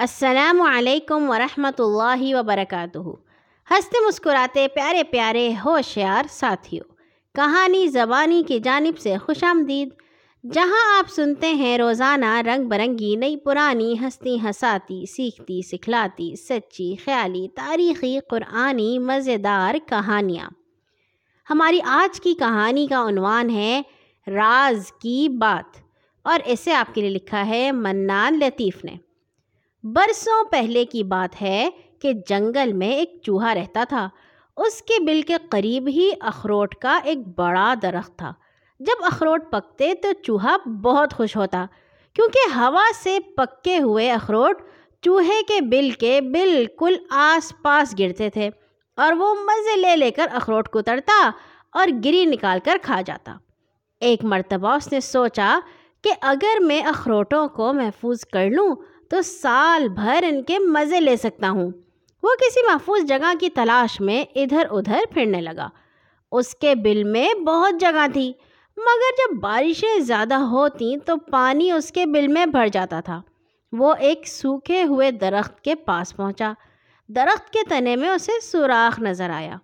السلام علیکم ورحمۃ اللہ وبرکاتہ۔ ہنستے مسکراتے پیارے پیارے ہوشیار ساتھیوں کہانی زبانی کی جانب سے خوش آمدید۔ جہاں آپ سنتے ہیں روزانہ رنگ برنگی نئی پرانی ہستی ہساتی سیکھتی، سکھلاتی، سچی، خیالی، تاریخی، قرآنی، مزیدار کہانیاں۔ ہماری آج کی کہانی کا عنوان ہے راز کی بات اور اسے آپ کے لیے لکھا ہے منان لطیف نے۔ برسوں پہلے کی بات ہے کہ جنگل میں ایک چوہا رہتا تھا۔ اس کے بل کے قریب ہی اخروٹ کا ایک بڑا درخت تھا۔ جب اخروٹ پکتے تو چوہا بہت خوش ہوتا، کیونکہ ہوا سے پکے ہوئے اخروٹ چوہے کے بل کے بالکل آس پاس گرتے تھے اور وہ مزے لے لے کر اخروٹ کو تڑتا اور گری نکال کر کھا جاتا۔ ایک مرتبہ اس نے سوچا کہ اگر میں اخروٹوں کو محفوظ کر لوں تو سال بھر ان کے مزے لے سکتا ہوں۔ وہ کسی محفوظ جگہ کی تلاش میں ادھر ادھر پھرنے لگا۔ اس کے بل میں بہت جگہ تھی، مگر جب بارشیں زیادہ ہوتیں تو پانی اس کے بل میں بھر جاتا تھا۔ وہ ایک سوکھے ہوئے درخت کے پاس پہنچا۔ درخت کے تنے میں اسے سوراخ نظر آیا۔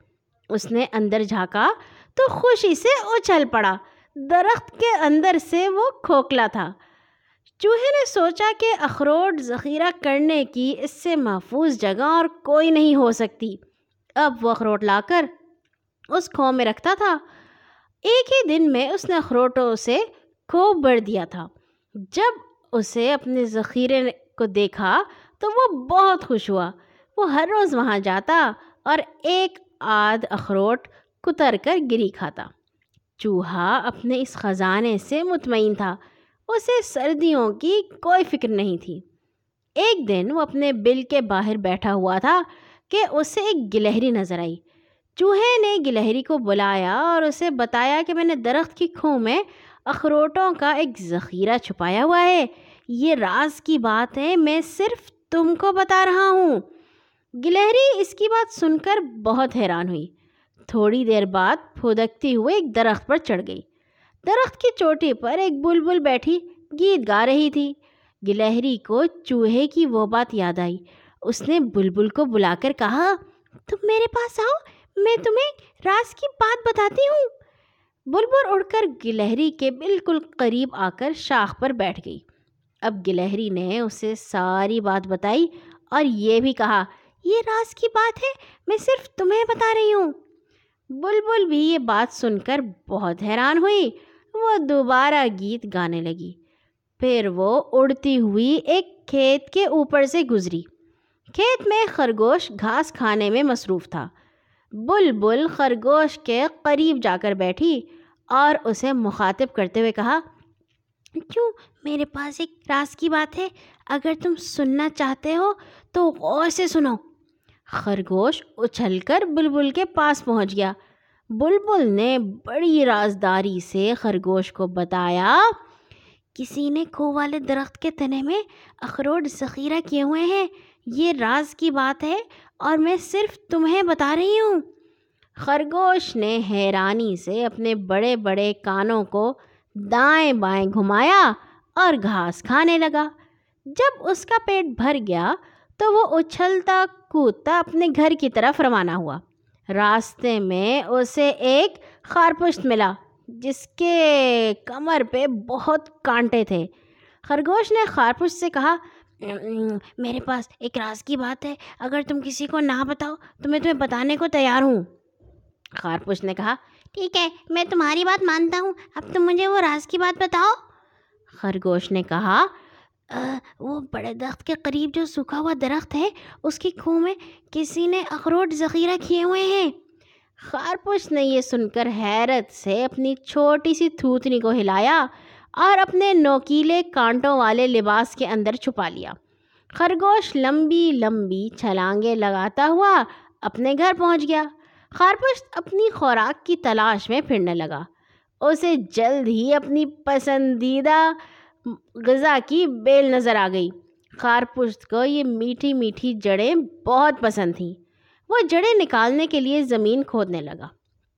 اس نے اندر جھانکا تو خوشی سے اچھل پڑا۔ درخت کے اندر سے وہ کھوکھلا تھا۔ چوہے نے سوچا کہ اخروٹ ذخیرہ کرنے کی اس سے محفوظ جگہ اور کوئی نہیں ہو سکتی۔ اب وہ اخروٹ لا کر اس کھو میں رکھتا تھا۔ ایک ہی دن میں اس نے اخروٹوں سے کھو بھر دیا تھا۔ جب اسے اپنے ذخیرے کو دیکھا تو وہ بہت خوش ہوا۔ وہ ہر روز وہاں جاتا اور ایک آدھ اخروٹ کتر کر گری کھاتا۔ چوہا اپنے اس خزانے سے مطمئن تھا۔ اسے سردیوں کی کوئی فکر نہیں تھی۔ ایک دن وہ اپنے بل کے باہر بیٹھا ہوا تھا کہ اسے ایک گلہری نظر آئی۔ چوہے نے گلہری کو بلایا اور اسے بتایا کہ میں نے درخت کی کھو میں اخروٹوں کا ایک ذخیرہ چھپایا ہوا ہے۔ یہ راز کی بات ہے، میں صرف تم کو بتا رہا ہوں۔ گلہری اس کی بات سن کر بہت حیران ہوئی۔ تھوڑی دیر بعد پھودکتی ہوئے ایک درخت پر چڑھ گئی۔ درخت کی چوٹی پر ایک بلبل بیٹھی گیت گا رہی تھی۔ گلہری کو چوہے کی وہ بات یاد آئی۔ اس نے بلبل کو بلا کر کہا، تم میرے پاس آؤ، میں تمہیں راز کی بات بتاتی ہوں۔ بلبل اڑ کر گلہری کے بالکل قریب آ کر شاخ پر بیٹھ گئی۔ اب گلہری نے اسے ساری بات بتائی اور یہ بھی کہا، یہ راز کی بات ہے، میں صرف تمہیں بتا رہی ہوں۔ بلبل بھی یہ بات سن کر بہت حیران ہوئی۔ وہ دوبارہ گیت گانے لگی۔ پھر وہ اڑتی ہوئی ایک کھیت کے اوپر سے گزری۔ کھیت میں خرگوش گھاس کھانے میں مصروف تھا۔ بل بل خرگوش کے قریب جا کر بیٹھی اور اسے مخاطب کرتے ہوئے کہا، کیوں؟ میرے پاس ایک راز کی بات ہے۔ اگر تم سننا چاہتے ہو تو غور سے سنو خرگوش اچھل کر بلبل کے پاس پہنچ گیا۔ بلبل نے بڑی رازداری سے خرگوش کو بتایا، کسی نے کھو والے درخت کے تنے میں اخروٹ ذخیرہ کیے ہوئے ہیں، یہ راز کی بات ہے اور میں صرف تمہیں بتا رہی ہوں۔ خرگوش نے حیرانی سے اپنے بڑے بڑے کانوں کو دائیں بائیں گھمایا اور گھاس کھانے لگا۔ جب اس کا پیٹ بھر گیا تو وہ اچھلتا کودتا اپنے گھر کی طرف روانہ ہوا۔ راستے میں اسے ایک خارپشت ملا، جس کے کمر پہ بہت کانٹے تھے۔ خرگوش نے خارپشت سے کہا میرے پاس ایک راز کی بات ہے، اگر تم کسی کو نہ بتاؤ تو میں تمہیں بتانے کو تیار ہوں۔ خارپوش نے کہا، ٹھیک ہے، میں تمہاری بات مانتا ہوں، اب تم مجھے وہ راز کی بات بتاؤ۔ خرگوش نے کہا وہ بڑے درخت کے قریب جو سوکھا ہوا درخت ہے، اس کی کھو میں کسی نے اخروٹ ذخیرہ کیے ہوئے ہیں۔ خارپوش نے یہ سن کر حیرت سے اپنی چھوٹی سی تھوتنی کو ہلایا اور اپنے نوکیلے کانٹوں والے لباس کے اندر چھپا لیا۔ خرگوش لمبی لمبی چھلانگیں لگاتا ہوا اپنے گھر پہنچ گیا۔ خارپوش اپنی خوراک کی تلاش میں پھرنے لگا۔ اسے جلد ہی اپنی پسندیدہ غذا کی بیل نظر آ گئی۔ خارپشت کو یہ میٹھی میٹھی جڑیں بہت پسند تھیں۔ وہ جڑیں نکالنے کے لیے زمین کھودنے لگا۔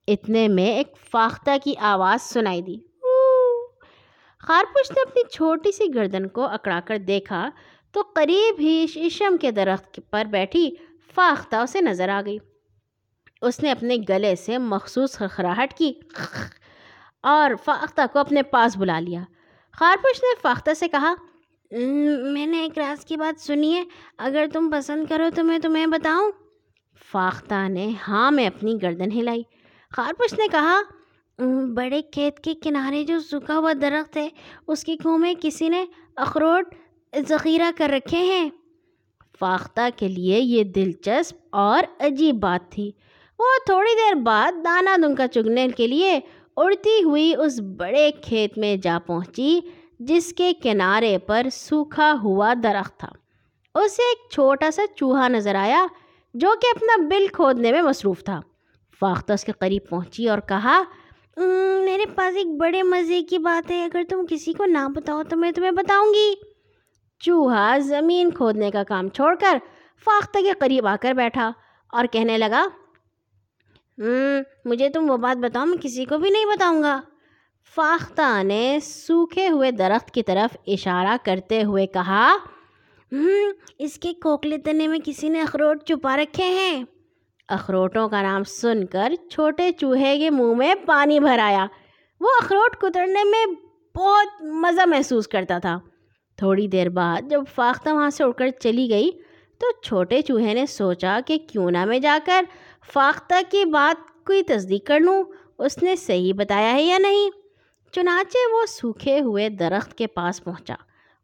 اتنے میں ایک فاختہ کی آواز سنائی دی۔ خارپشت نے اپنی چھوٹی سی گردن کو اکڑا کر دیکھا تو قریب ہی شیشم کے درخت پر بیٹھی فاختہ اسے نظر آ گئی۔ اس نے اپنے گلے سے مخصوص خرخراہٹ کی اور فاختہ کو اپنے پاس بلا لیا۔ خارپوش نے فاختہ سے کہا میں نے ایک راز کی بات سنی ہے، اگر تم پسند کرو تو میں تمہیں بتاؤں. فاختہ نے ہاں میں اپنی گردن ہلائی۔ خارپوش نے کہا بڑے کھیت کے کنارے جو سوکھا ہوا درخت ہے، اس کی کھو میں کسی نے اخروٹ ذخیرہ کر رکھے ہیں۔ فاختہ کے لیے یہ دلچسپ اور عجیب بات تھی۔ وہ تھوڑی دیر بعد دانا دنکا چگنے کے لیے اڑتی ہوئی اس بڑے کھیت میں جا پہنچی، جس کے کنارے پر سوکھا ہوا درخت تھا۔ اسے ایک چھوٹا سا چوہا نظر آیا، جو کہ اپنا بل کھودنے میں مصروف تھا۔ فاختہ اس کے قریب پہنچی اور کہا میرے پاس ایک بڑے مزے کی بات ہے۔ اگر تم کسی کو نہ بتاؤ تو میں تمہیں بتاؤں گی چوہا زمین کھودنے کا کام چھوڑ کر فاختہ کے قریب آ کر بیٹھا اور کہنے لگا مجھے تم وہ بات بتاؤ، میں کسی کو بھی نہیں بتاؤں گا۔ فاختہ نے سوکھے ہوئے درخت کی طرف اشارہ کرتے ہوئے کہا اس کے کوکلے تنے میں کسی نے اخروٹ چھپا رکھے ہیں۔ اخروٹوں کا نام سن کر چھوٹے چوہے کے منہ میں پانی بھر آیا۔ وہ اخروٹ کترنے میں بہت مزہ محسوس کرتا تھا۔ تھوڑی دیر بعد جب فاختہ وہاں سے اڑ کر چلی گئی تو چھوٹے چوہے نے سوچا کہ کیوں نہ میں جا کر فاختہ کی بات کوئی تصدیق کر لوں، اس نے صحیح بتایا ہے یا نہیں؟ چنانچہ وہ سوکھے ہوئے درخت کے پاس پہنچا۔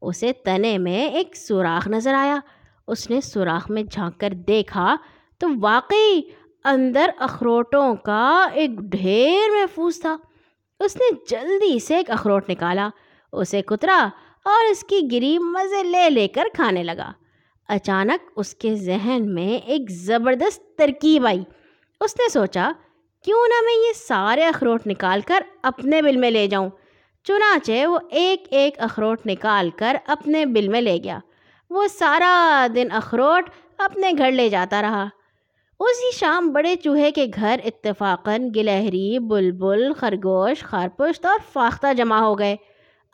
اسے تنے میں ایک سوراخ نظر آیا۔ اس نے سوراخ میں جھانک کر دیکھا تو واقعی اندر اخروٹوں کا ایک ڈھیر محفوظ تھا۔ اس نے جلدی سے ایک اخروٹ نکالا، اسے کترا اور اس کی گری مزے لے لے کر کھانے لگا۔ اچانک اس کے ذہن میں ایک زبردست ترکیب آئی۔ اس نے سوچا، کیوں نہ میں یہ سارے اخروٹ نکال کر اپنے بل میں لے جاؤں؟ چنانچہ وہ ایک ایک اخروٹ نکال کر اپنے بل میں لے گیا۔ وہ سارا دن اخروٹ اپنے گھر لے جاتا رہا۔ اسی شام بڑے چوہے کے گھر اتفاقاً گلہری، بلبل، خرگوش، خارپشت اور فاختہ جمع ہو گئے۔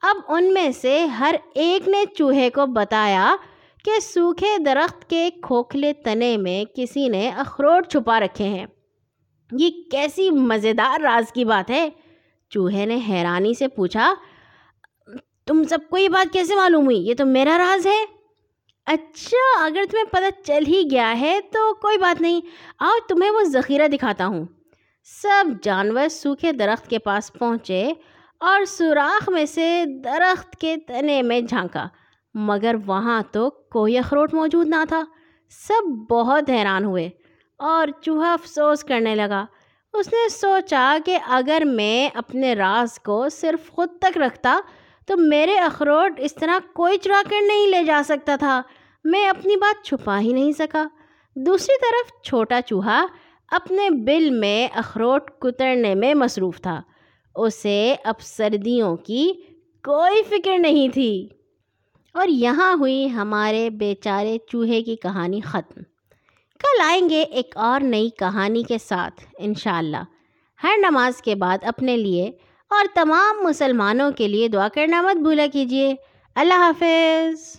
اب ان میں سے ہر ایک نے چوہے کو بتایا کہ سوکھے درخت کے کھوکھلے تنے میں کسی نے اخروٹ چھپا رکھے ہیں۔ یہ کیسی مزیدار راز کی بات ہے۔ چوہے نے حیرانی سے پوچھا، تم سب کو یہ بات کیسے معلوم ہوئی؟ یہ تو میرا راز ہے۔ اچھا اگر تمہیں پتہ چل ہی گیا ہے تو کوئی بات نہیں۔ آؤ تمہیں وہ ذخیرہ دکھاتا ہوں۔ سب جانور سوکھے درخت کے پاس پہنچے اور سوراخ میں سے درخت کے تنے میں جھانکا۔ مگر وہاں تو کوئی اخروٹ موجود نہ تھا۔ سب بہت حیران ہوئے اور چوہا افسوس کرنے لگا۔ اس نے سوچا کہ اگر میں اپنے راز کو صرف خود تک رکھتا تو میرے اخروٹ اس طرح کوئی چرا کر نہیں لے جا سکتا تھا۔ میں اپنی بات چھپا ہی نہیں سکا۔ دوسری طرف چھوٹا چوہا اپنے بل میں اخروٹ کترنے میں مصروف تھا۔ اسے اب سردیوں کی کوئی فکر نہیں تھی۔ اور یہاں ہوئی ہمارے بیچارے چوہے کی کہانی ختم۔ کل آئیں گے ایک اور نئی کہانی کے ساتھ، انشاءاللہ۔ ہر نماز کے بعد اپنے لیے اور تمام مسلمانوں کے لیے دعا کرنا مت بھولا کیجیے۔ اللہ حافظ۔